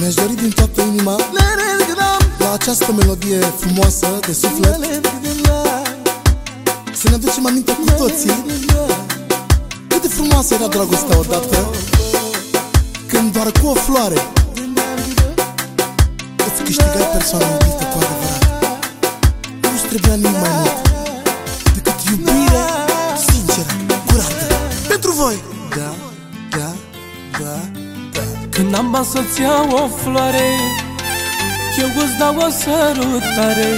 Mi-aș dori din toată inima La această melodie frumoasă de suflet Să ne aducem aminte cu toții Cât de frumoasă era dragostea odată Când doar cu o floare Îți câștigai persoana iubită cu adevărat Nu-ți trebuia nimic mai mult Decât iubire sinceră, curată. Pentru voi! Da, da, da, da Când am bani să-ți iau o floare Eu îți dau o sărutare.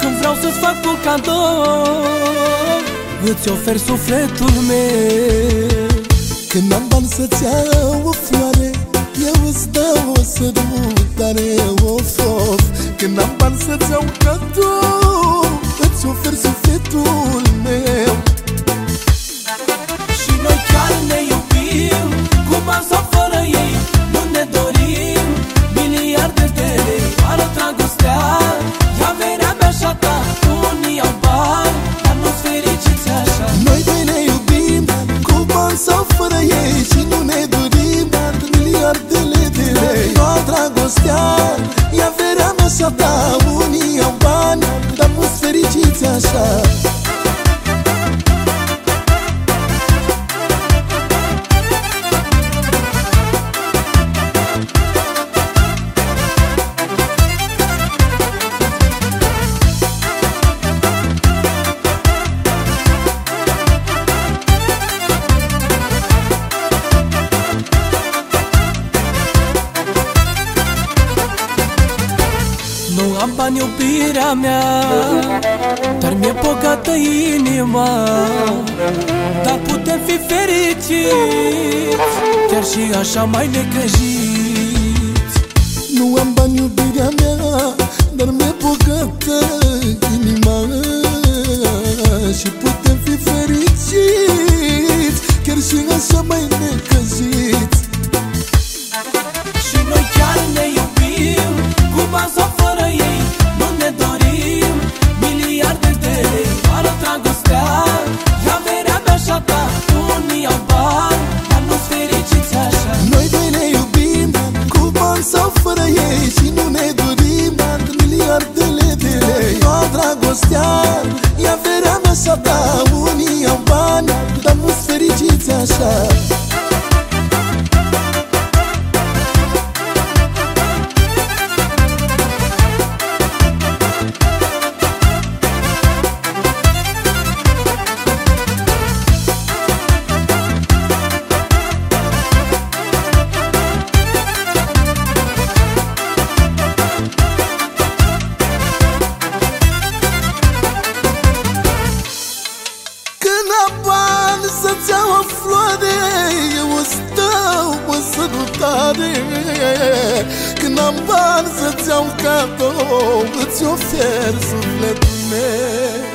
Când vreau să-ți fac un cadou Îți ofer sufletul meu. Când am bani să-ți iau o floare Eu îți dau o sărutare, of, of. Când am bani să-ți iau cadou Îți ofer sufletul fericiți așa Nu am bani iubirea mea Dar mi-e bogată inima. Dar putem fi fericiți Chiar și așa mai necăjiți. Nu am bani iubirea mea Dar mi-e bogată inima. Și putem fi fericiți Chiar și așa mai necăjiți. Și noi chiar ne iubim Cu bani sau fericiți sărutare Când am bani să-ți iau cadou Îți ofer sufletul meu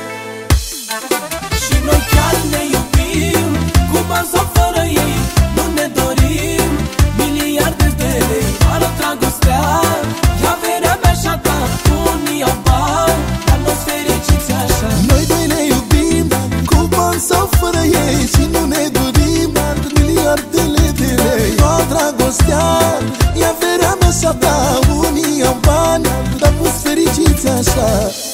answer.